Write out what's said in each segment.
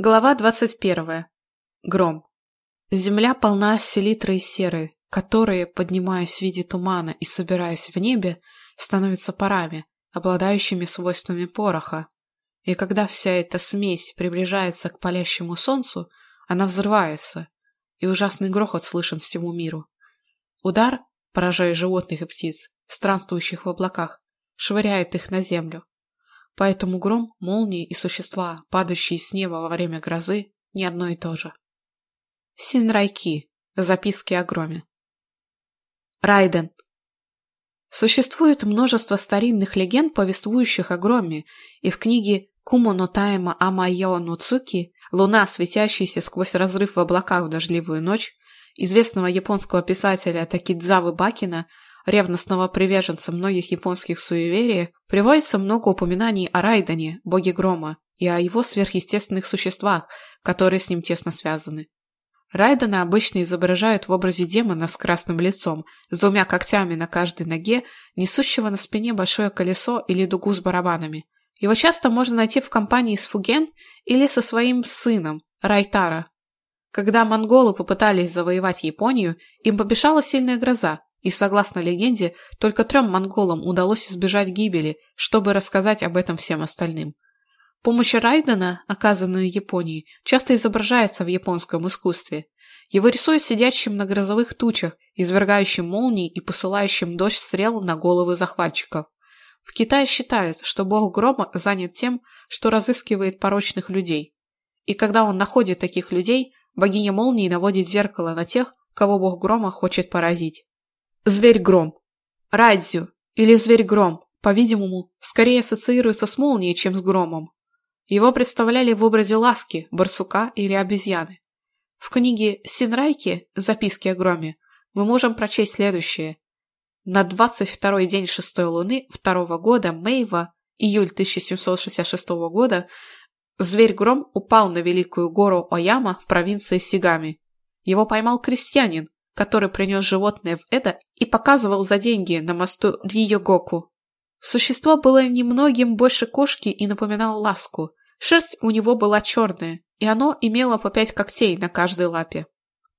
Глава двадцать первая. Гром. Земля полна селитры и серы, которые, поднимаясь в виде тумана и собираясь в небе, становятся парами, обладающими свойствами пороха. И когда вся эта смесь приближается к палящему солнцу, она взрывается, и ужасный грохот слышен всему миру. Удар, поражая животных и птиц, странствующих в облаках, швыряет их на землю, Поэтому гром, молнии и существа, падающие с неба во время грозы, не одно и то же. Синрайки. Записки о громе. Райден. Существует множество старинных легенд, повествующих о громе, и в книге Кумоно Тайма Амайо Нуцуки «Луна, светящаяся сквозь разрыв в облаках в дождливую ночь» известного японского писателя Такидзавы Бакина ревностного приверженца многих японских суеверий, приводится много упоминаний о Райдане, боге грома, и о его сверхъестественных существах, которые с ним тесно связаны. Райдена обычно изображают в образе демона с красным лицом, с двумя когтями на каждой ноге, несущего на спине большое колесо или дугу с барабанами. Его часто можно найти в компании с Фуген или со своим сыном, Райтара. Когда монголы попытались завоевать Японию, им помешала сильная гроза, и согласно легенде, только трем монголам удалось избежать гибели, чтобы рассказать об этом всем остальным. Помощь Райдена, оказанная Японии, часто изображается в японском искусстве. Его рисуют сидящим на грозовых тучах, извергающим молнии и посылающим дождь стрел на головы захватчиков. В Китае считают, что бог грома занят тем, что разыскивает порочных людей. И когда он находит таких людей, богиня молнии наводит зеркало на тех, кого бог грома хочет поразить. Зверь-гром. Радзю или зверь-гром, по-видимому, скорее ассоциируется с молнией, чем с громом. Его представляли в образе ласки, барсука или обезьяны. В книге Синрайки «Записки о громе» мы можем прочесть следующее. На 22-й день шестой луны второго года Мэйва, июль 1766 года, зверь-гром упал на великую гору Ояма в провинции Сигами. Его поймал крестьянин, который принес животное в это и показывал за деньги на мосту рио Существо было немногим больше кошки и напоминало ласку. Шерсть у него была черная, и оно имело по пять когтей на каждой лапе.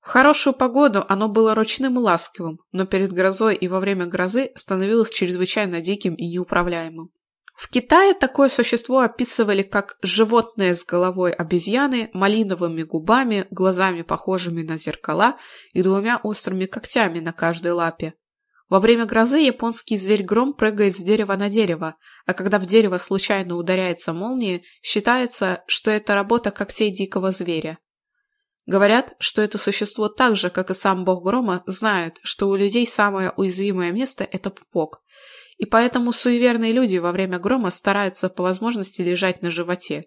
В хорошую погоду оно было ручным и ласковым, но перед грозой и во время грозы становилось чрезвычайно диким и неуправляемым. В Китае такое существо описывали как животное с головой обезьяны, малиновыми губами, глазами похожими на зеркала и двумя острыми когтями на каждой лапе. Во время грозы японский зверь-гром прыгает с дерева на дерево, а когда в дерево случайно ударяется молния, считается, что это работа когтей дикого зверя. Говорят, что это существо так же, как и сам бог грома, знает, что у людей самое уязвимое место – это пупок, И поэтому суеверные люди во время грома стараются по возможности лежать на животе.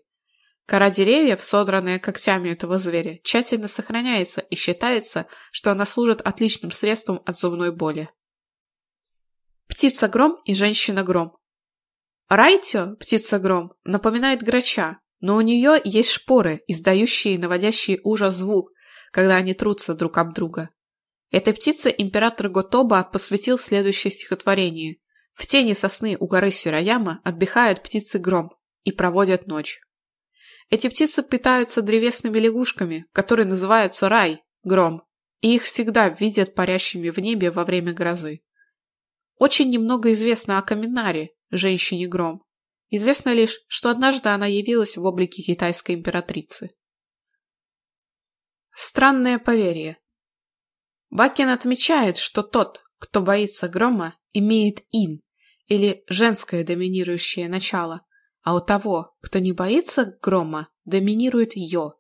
Кора деревьев, содранная когтями этого зверя, тщательно сохраняется и считается, что она служит отличным средством от зубной боли. Птица-гром и женщина-гром Райтио, птица-гром, напоминает грача, но у нее есть шпоры, издающие и наводящие ужас звук, когда они трутся друг об друга. Этой птице император Готоба посвятил следующее стихотворение – в тени сосны у горы Сирояма отдыхают птицы гром и проводят ночь. Эти птицы питаются древесными лягушками, которые называются рай, гром, и их всегда видят парящими в небе во время грозы. Очень немного известно о Каминаре, женщине-гром. Известно лишь, что однажды она явилась в облике китайской императрицы. Странное поверье. Бакин отмечает, что тот, кто боится грома, имеет ин, или женское доминирующее начало, а у того, кто не боится грома, доминирует йо,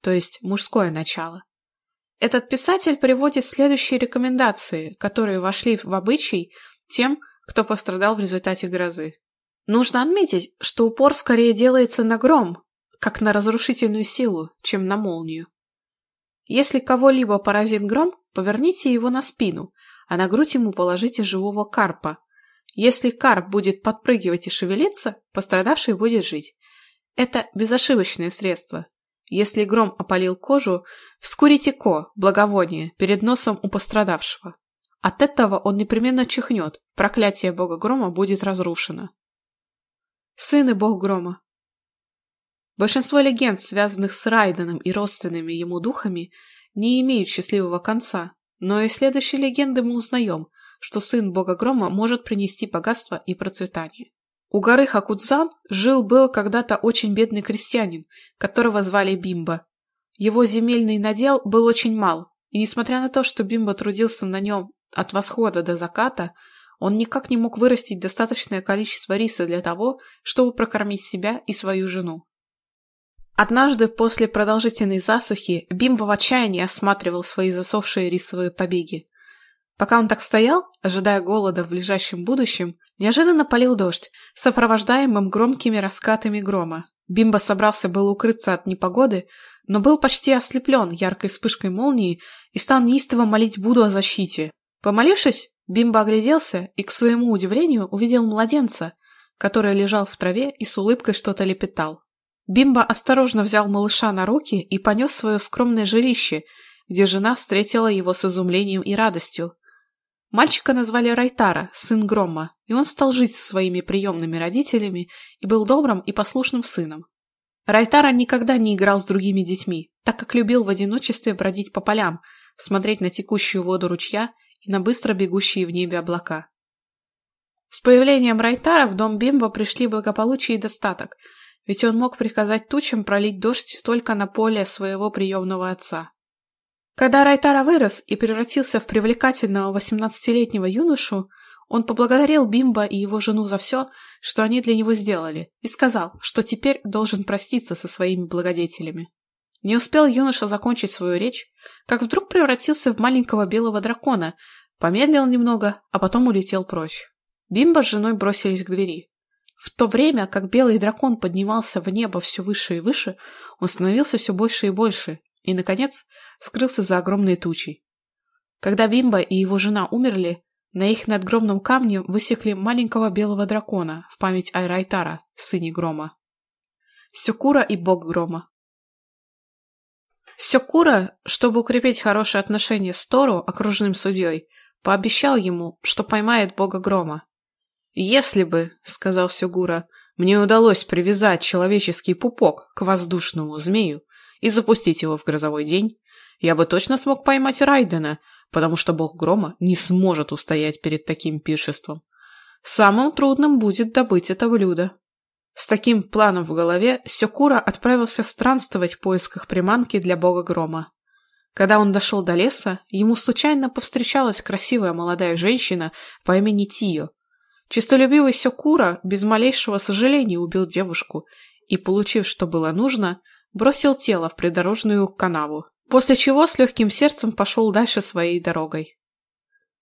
то есть мужское начало. Этот писатель приводит следующие рекомендации, которые вошли в обычай тем, кто пострадал в результате грозы. Нужно отметить, что упор скорее делается на гром, как на разрушительную силу, чем на молнию. Если кого-либо поразит гром, поверните его на спину, а на грудь ему положите живого карпа, Если карп будет подпрыгивать и шевелиться, пострадавший будет жить. Это безошибочное средство. Если гром опалил кожу, вскурите ко, благовоние, перед носом у пострадавшего. От этого он непременно чихнет, проклятие бога грома будет разрушено. Сын и бог грома. Большинство легенд, связанных с Райденом и родственными ему духами, не имеют счастливого конца, но и следующие легенды мы узнаем – что сын бога грома может принести богатство и процветание. У горы Хакудзан жил-был когда-то очень бедный крестьянин, которого звали Бимба. Его земельный надел был очень мал, и несмотря на то, что Бимба трудился на нем от восхода до заката, он никак не мог вырастить достаточное количество риса для того, чтобы прокормить себя и свою жену. Однажды после продолжительной засухи Бимба в отчаянии осматривал свои засохшие рисовые побеги. Пока он так стоял, ожидая голода в ближайшем будущем, неожиданно полил дождь, сопровождаемым громкими раскатами грома. Бимба собрался было укрыться от непогоды, но был почти ослеплен яркой вспышкой молнии и стал неистово молить Буду о защите. Помолившись, Бимба огляделся и, к своему удивлению, увидел младенца, который лежал в траве и с улыбкой что-то лепетал. Бимба осторожно взял малыша на руки и понес свое скромное жилище, где жена встретила его с изумлением и радостью. Мальчика назвали Райтара, сын Грома, и он стал жить со своими приемными родителями и был добрым и послушным сыном. Райтара никогда не играл с другими детьми, так как любил в одиночестве бродить по полям, смотреть на текущую воду ручья и на быстро бегущие в небе облака. С появлением Райтара в дом Бимбо пришли благополучие и достаток, ведь он мог приказать тучам пролить дождь только на поле своего приемного отца. Когда Райтара вырос и превратился в привлекательного 18-летнего юношу, он поблагодарил Бимба и его жену за все, что они для него сделали, и сказал, что теперь должен проститься со своими благодетелями. Не успел юноша закончить свою речь, как вдруг превратился в маленького белого дракона, помедлил немного, а потом улетел прочь. Бимба с женой бросились к двери. В то время, как белый дракон поднимался в небо все выше и выше, он становился все больше и больше, и, наконец, скрылся за огромной тучей. Когда Бимба и его жена умерли, на их надгромном камне высекли маленького белого дракона в память Айрайтара, сыне Грома. Сёкура и бог Грома Сёкура, чтобы укрепить хорошие отношения с Тору, окружным судьей, пообещал ему, что поймает бога Грома. «Если бы, — сказал Сёгура, — мне удалось привязать человеческий пупок к воздушному змею и запустить его в грозовой день, Я бы точно смог поймать Райдена, потому что бог грома не сможет устоять перед таким пиршеством. Самым трудным будет добыть это блюдо. С таким планом в голове Сёкура отправился странствовать в поисках приманки для бога грома. Когда он дошел до леса, ему случайно повстречалась красивая молодая женщина по имени Тио. Чистолюбивый Сёкура без малейшего сожаления убил девушку и, получив, что было нужно, бросил тело в придорожную канаву. после чего с легким сердцем пошел дальше своей дорогой.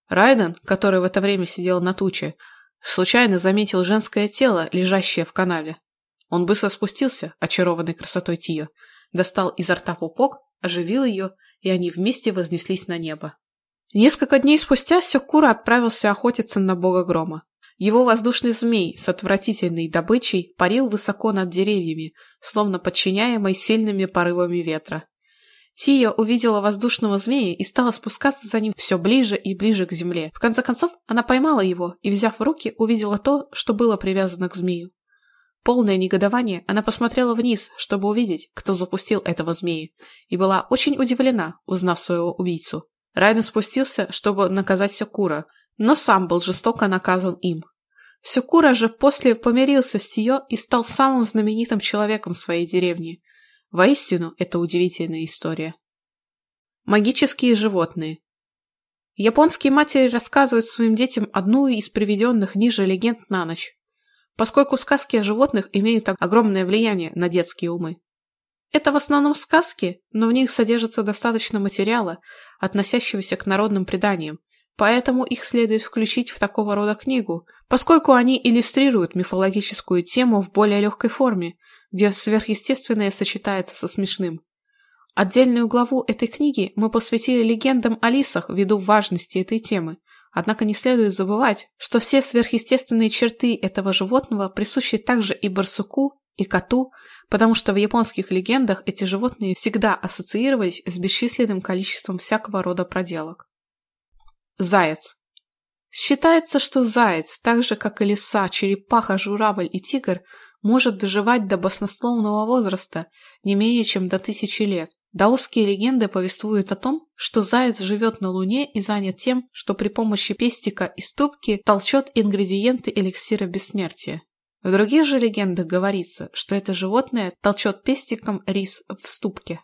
Райден, который в это время сидел на туче, случайно заметил женское тело, лежащее в канаве. Он быстро спустился, очарованный красотой Тио, достал изо рта пупок, оживил ее, и они вместе вознеслись на небо. Несколько дней спустя Сёкура отправился охотиться на бога грома. Его воздушный змей с отвратительной добычей парил высоко над деревьями, словно подчиняемый сильными порывами ветра. Сия увидела воздушного змея и стала спускаться за ним все ближе и ближе к земле. В конце концов, она поймала его и, взяв в руки, увидела то, что было привязано к змею. Полное негодование, она посмотрела вниз, чтобы увидеть, кто запустил этого змея, и была очень удивлена, узнав своего убийцу. Райден спустился, чтобы наказать Секура, но сам был жестоко наказан им. Секура же после помирился с Тио и стал самым знаменитым человеком своей деревни – Воистину, это удивительная история. Магические животные. Японские матери рассказывают своим детям одну из приведенных ниже легенд на ночь, поскольку сказки о животных имеют огромное влияние на детские умы. Это в основном сказки, но в них содержится достаточно материала, относящегося к народным преданиям, поэтому их следует включить в такого рода книгу, поскольку они иллюстрируют мифологическую тему в более легкой форме – где сверхъестественное сочетается со смешным. Отдельную главу этой книги мы посвятили легендам о лисах ввиду важности этой темы, однако не следует забывать, что все сверхъестественные черты этого животного присущи также и барсуку, и коту, потому что в японских легендах эти животные всегда ассоциировались с бесчисленным количеством всякого рода проделок. Заяц. Считается, что заяц, так же как и лиса, черепаха, журавль и тигр, Может, доживать до баснословного возраста, не менее чем до тысячи лет. Даосские легенды повествуют о том, что заяц живет на Луне и занят тем, что при помощи пестика и ступки толчет ингредиенты эликсира бессмертия. В других же легендах говорится, что это животное толчет пестиком рис в ступке.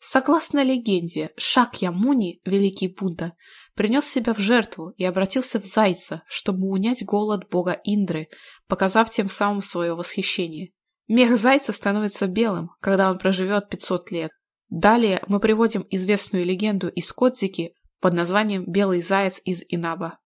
Согласно легенде, Шакья Муни, великий Будда, Принес себя в жертву и обратился в зайца, чтобы унять голод бога Индры, показав тем самым свое восхищение. Мех зайца становится белым, когда он проживет 500 лет. Далее мы приводим известную легенду из Кодзики под названием «Белый заяц из Инаба».